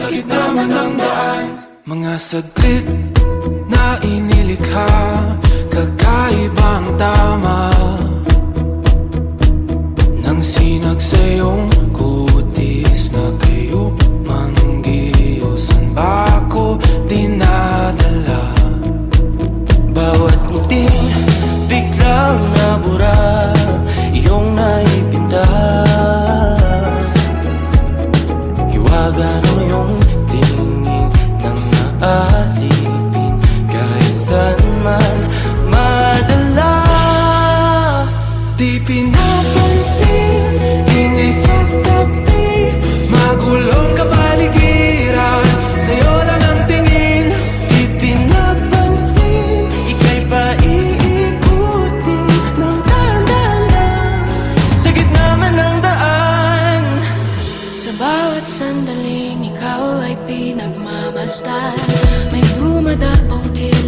Sa gitna man ng daan. Mga saglit na inilikha Kakaibang tama. Nang sinag sa iyong kutis Na kayo manggiusan ba ako dinadala? Bawat ngiting biglang nabura Iyong naipinta. Hiwaga ng Bawat sandaling ikaw ay pinagmamastan May dumadapong kilo